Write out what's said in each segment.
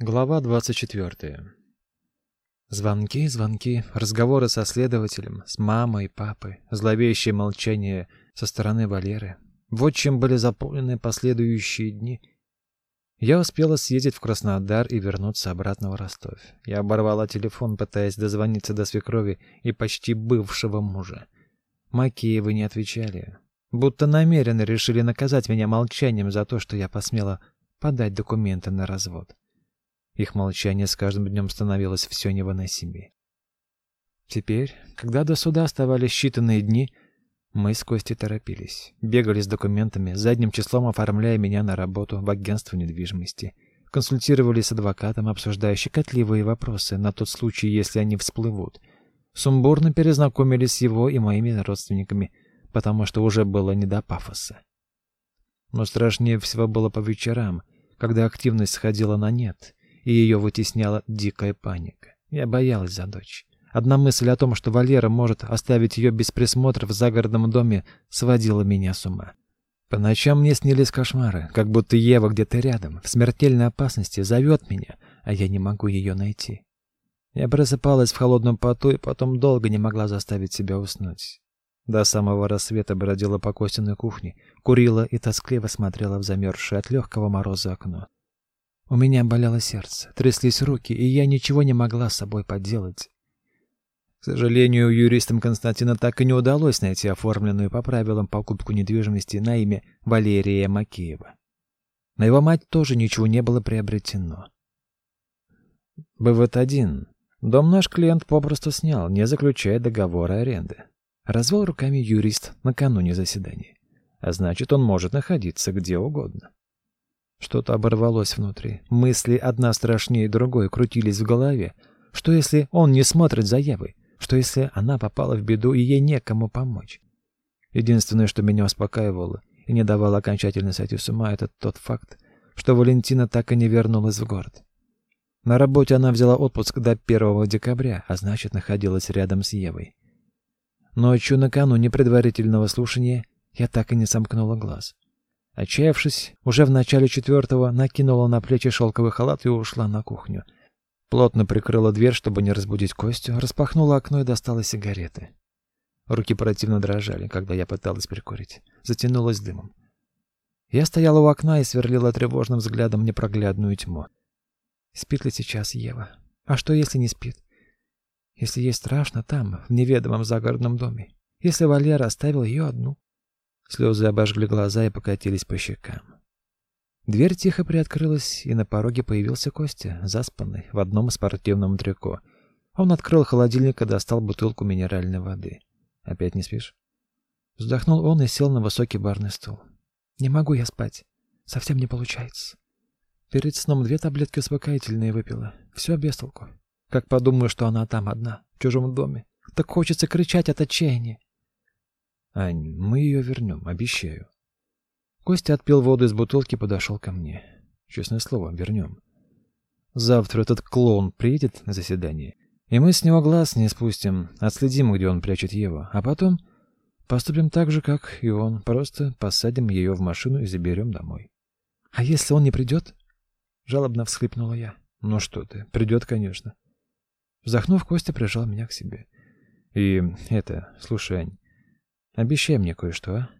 Глава 24. Звонки, звонки, разговоры со следователем, с мамой и папой, зловещее молчание со стороны Валеры. Вот чем были заполнены последующие дни. Я успела съездить в Краснодар и вернуться обратно в Ростов. Я оборвала телефон, пытаясь дозвониться до свекрови и почти бывшего мужа. Макеевы не отвечали. Будто намеренно решили наказать меня молчанием за то, что я посмела подать документы на развод. Их молчание с каждым днем становилось все невыносимее. Теперь, когда до суда оставались считанные дни, мы с Костей торопились. Бегали с документами, задним числом оформляя меня на работу в агентство недвижимости. Консультировались с адвокатом, обсуждая щекотливые вопросы на тот случай, если они всплывут. Сумбурно перезнакомились с его и моими родственниками, потому что уже было не до пафоса. Но страшнее всего было по вечерам, когда активность сходила на нет, и ее вытесняла дикая паника. Я боялась за дочь. Одна мысль о том, что Валера может оставить ее без присмотра в загородном доме, сводила меня с ума. По ночам мне снились кошмары, как будто Ева где-то рядом, в смертельной опасности, зовет меня, а я не могу ее найти. Я просыпалась в холодном поту и потом долго не могла заставить себя уснуть. До самого рассвета бродила по Костиной кухне, курила и тоскливо смотрела в замерзшее от легкого мороза окно. У меня болело сердце, тряслись руки, и я ничего не могла с собой поделать. К сожалению, юристам Константина так и не удалось найти оформленную по правилам покупку недвижимости на имя Валерия Макеева. На его мать тоже ничего не было приобретено. БВТ-1. Дом наш клиент попросту снял, не заключая договора аренды. Развел руками юрист накануне заседания. А значит, он может находиться где угодно. Что-то оборвалось внутри. Мысли одна страшнее другой крутились в голове. Что если он не смотрит за Евой? Что если она попала в беду и ей некому помочь? Единственное, что меня успокаивало и не давало окончательно сойти с ума, это тот факт, что Валентина так и не вернулась в город. На работе она взяла отпуск до 1 декабря, а значит, находилась рядом с Евой. Ночью накануне предварительного слушания я так и не сомкнула глаз. Отчаявшись, уже в начале четвертого накинула на плечи шелковый халат и ушла на кухню. Плотно прикрыла дверь, чтобы не разбудить Костю, распахнула окно и достала сигареты. Руки противно дрожали, когда я пыталась прикурить. Затянулась дымом. Я стояла у окна и сверлила тревожным взглядом непроглядную тьму. Спит ли сейчас Ева? А что, если не спит? Если ей страшно там, в неведомом загородном доме? Если Валера оставил ее одну? Слезы обожгли глаза и покатились по щекам. Дверь тихо приоткрылась, и на пороге появился Костя, заспанный, в одном спортивном трико. Он открыл холодильник и достал бутылку минеральной воды. «Опять не спишь?» Вздохнул он и сел на высокий барный стул. «Не могу я спать. Совсем не получается. Перед сном две таблетки успокоительные выпила. Все без толку. Как подумаю, что она там одна, в чужом доме. Так хочется кричать от отчаяния. Ань, мы ее вернем, обещаю. Костя отпил воду из бутылки и подошел ко мне. Честное слово, вернем. Завтра этот клоун приедет на заседание, и мы с него глаз не спустим, отследим, где он прячет Еву, а потом поступим так же, как и он, просто посадим ее в машину и заберем домой. — А если он не придет? — жалобно всхлипнула я. — Ну что ты, придет, конечно. Вздохнув, Костя прижал меня к себе. — И это, слушай, Ань, Обещай мне кое-что, а?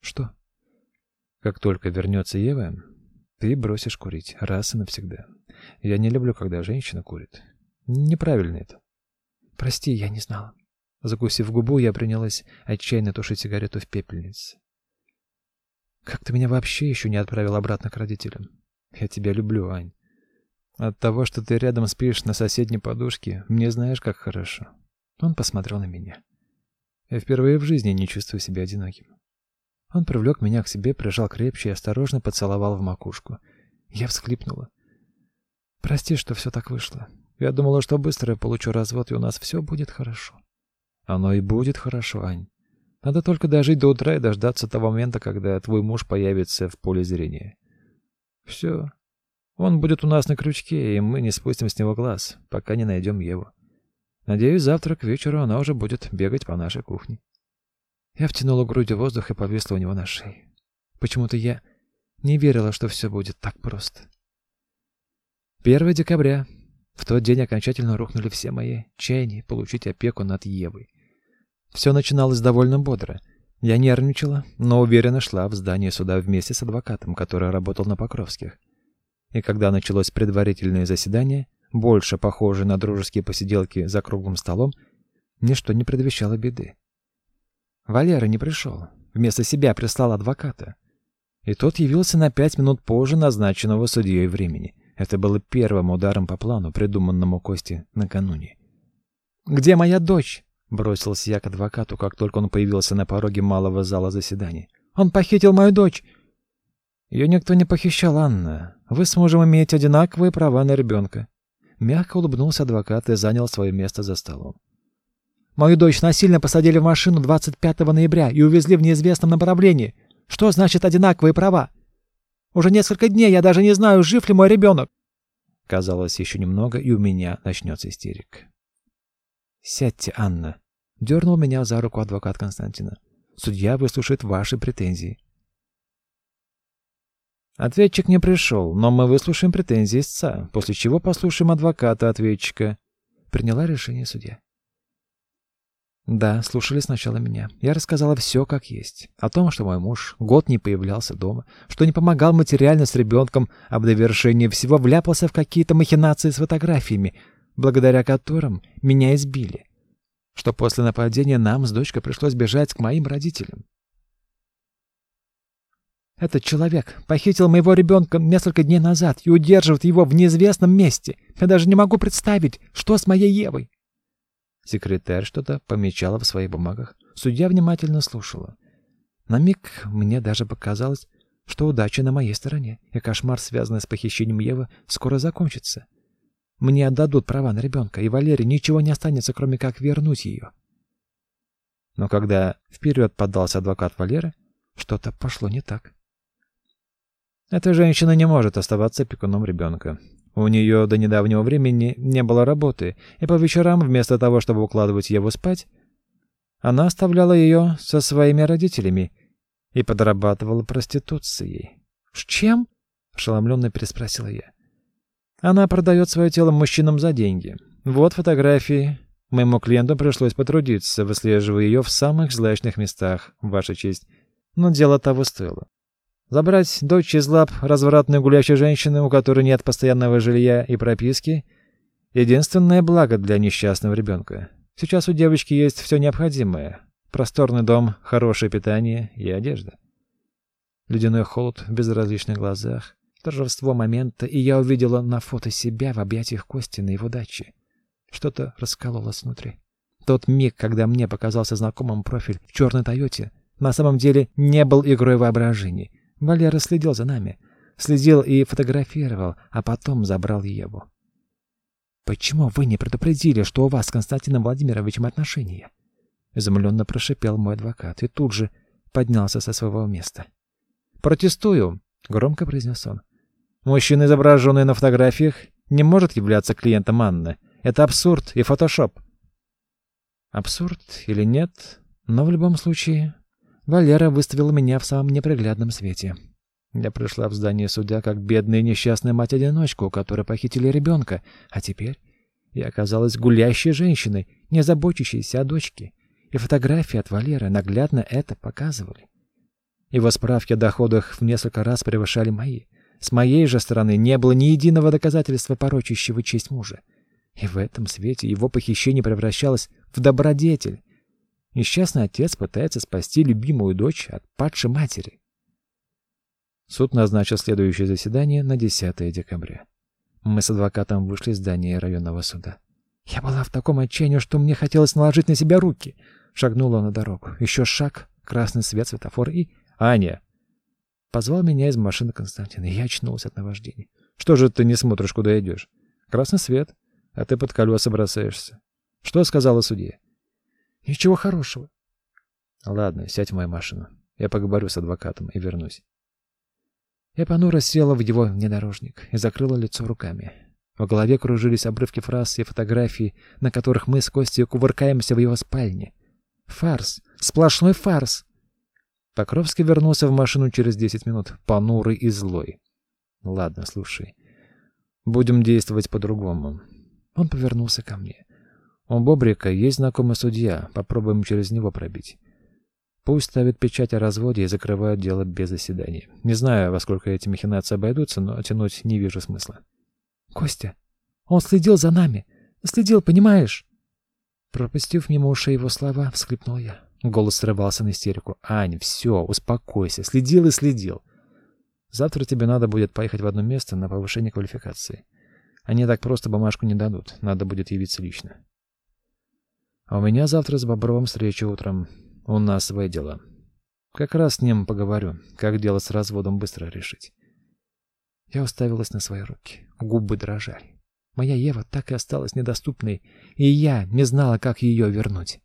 Что? Как только вернется Ева, ты бросишь курить раз и навсегда. Я не люблю, когда женщина курит. Неправильно это. Прости, я не знала. Закусив губу, я принялась отчаянно тушить сигарету в пепельнице. Как ты меня вообще еще не отправил обратно к родителям? Я тебя люблю, Ань. От того, что ты рядом спишь на соседней подушке, мне знаешь, как хорошо. Он посмотрел на меня. Я впервые в жизни не чувствую себя одиноким. Он привлек меня к себе, прижал крепче и осторожно поцеловал в макушку. Я всхлипнула. Прости, что все так вышло. Я думала, что быстро я получу развод, и у нас все будет хорошо. Оно и будет хорошо, Ань. Надо только дожить до утра и дождаться того момента, когда твой муж появится в поле зрения. Все. Он будет у нас на крючке, и мы не спустим с него глаз, пока не найдем Еву. Надеюсь, завтра к вечеру она уже будет бегать по нашей кухне. Я втянула грудью воздух и повисла у него на шее. Почему-то я не верила, что все будет так просто. 1 декабря. В тот день окончательно рухнули все мои чаяния получить опеку над Евой. Все начиналось довольно бодро. Я нервничала, но уверенно шла в здание суда вместе с адвокатом, который работал на Покровских. И когда началось предварительное заседание, больше похожее на дружеские посиделки за круглым столом, ничто не предвещало беды. Валера не пришел. Вместо себя прислал адвоката. И тот явился на пять минут позже назначенного судьей времени. Это было первым ударом по плану, придуманному Кости накануне. «Где моя дочь?» — бросился я к адвокату, как только он появился на пороге малого зала заседаний. «Он похитил мою дочь!» «Ее никто не похищал, Анна. Вы с мужем имеете одинаковые права на ребенка». Мягко улыбнулся адвокат и занял свое место за столом. «Мою дочь насильно посадили в машину 25 ноября и увезли в неизвестном направлении. Что значит одинаковые права? Уже несколько дней я даже не знаю, жив ли мой ребенок. Казалось, еще немного, и у меня начнется истерик. «Сядьте, Анна», — дернул меня за руку адвокат Константина. «Судья выслушает ваши претензии». Ответчик не пришел, но мы выслушаем претензии истца, после чего послушаем адвоката ответчика. Приняла решение судья. Да, слушали сначала меня. Я рассказала все как есть. О том, что мой муж год не появлялся дома, что не помогал материально с ребенком, а в довершение всего вляпался в какие-то махинации с фотографиями, благодаря которым меня избили. Что после нападения нам с дочкой пришлось бежать к моим родителям. Этот человек похитил моего ребенка несколько дней назад и удерживает его в неизвестном месте. Я даже не могу представить, что с моей Евой. Секретарь что-то помечала в своих бумагах. Судья внимательно слушала. На миг мне даже показалось, что удача на моей стороне, и кошмар, связанный с похищением Евы, скоро закончится. Мне отдадут права на ребенка, и Валерии ничего не останется, кроме как вернуть ее. Но когда вперед подался адвокат Валеры, что-то пошло не так. Эта женщина не может оставаться опекуном ребенка. У нее до недавнего времени не было работы, и по вечерам, вместо того, чтобы укладывать его спать, она оставляла ее со своими родителями и подрабатывала проституцией. «С чем?» — ошеломленно переспросила я. «Она продает свое тело мужчинам за деньги. Вот фотографии. Моему клиенту пришлось потрудиться, выслеживая ее в самых злачных местах, ваша честь. Но дело того стоило. Забрать дочь из лап развратной гулящей женщины, у которой нет постоянного жилья и прописки — единственное благо для несчастного ребенка. Сейчас у девочки есть все необходимое. Просторный дом, хорошее питание и одежда. Ледяной холод в безразличных глазах, торжество момента, и я увидела на фото себя в объятиях Кости на его даче. Что-то раскололось внутри. Тот миг, когда мне показался знакомым профиль в черной Тойоте, на самом деле не был игрой воображения — Валера следил за нами. Следил и фотографировал, а потом забрал Еву. «Почему вы не предупредили, что у вас с Константином Владимировичем отношения?» Изумленно прошипел мой адвокат и тут же поднялся со своего места. «Протестую!» — громко произнес он. «Мужчина, изображенный на фотографиях, не может являться клиентом Анны. Это абсурд и фотошоп». Абсурд или нет, но в любом случае Валера выставила меня в самом неприглядном свете. Я пришла в здание суда как бедная несчастная мать-одиночка, у которой похитили ребенка, а теперь я оказалась гулящей женщиной, не заботящейся о дочке. И фотографии от Валеры наглядно это показывали. Его справки о доходах в несколько раз превышали мои. С моей же стороны не было ни единого доказательства порочащего честь мужа. И в этом свете его похищение превращалось в добродетель, Несчастный отец пытается спасти любимую дочь от падшей матери. Суд назначил следующее заседание на 10 декабря. Мы с адвокатом вышли из здания районного суда. Я была в таком отчаянии, что мне хотелось наложить на себя руки. Шагнула на дорогу. Еще шаг, красный свет, светофор и... «Аня!» Позвал меня из машины Константин, и я очнулся от наваждения. «Что же ты не смотришь, куда идешь? Красный свет, а ты под колеса бросаешься. Что сказала судья?» Ничего хорошего. Ладно, сядь в мою машину. Я поговорю с адвокатом и вернусь. Я понуро села в его внедорожник и закрыла лицо руками. В голове кружились обрывки фраз и фотографий, на которых мы с Костей кувыркаемся в его спальне. Фарс! Сплошной фарс! Покровский вернулся в машину через десять минут, понурый и злой. Ладно, слушай. Будем действовать по-другому. Он повернулся ко мне. У Бобрика есть знакомый судья, попробуем через него пробить. Пусть ставит печать о разводе и закрывают дело без заседания. Не знаю, во сколько эти махинации обойдутся, но тянуть не вижу смысла. Костя, он следил за нами. Следил, понимаешь? Пропустив мимо ушей его слова, всхлипнул я. Голос срывался на истерику. «Ань, все, успокойся. Следил и следил. Завтра тебе надо будет поехать в одно место на повышение квалификации. Они так просто бумажку не дадут. Надо будет явиться лично. А у меня завтра с Бобровым встреча утром. У нас свои дела. Как раз с ним поговорю, как дело с разводом быстро решить. Я уставилась на свои руки. Губы дрожали. Моя Ева так и осталась недоступной, и я не знала, как ее вернуть.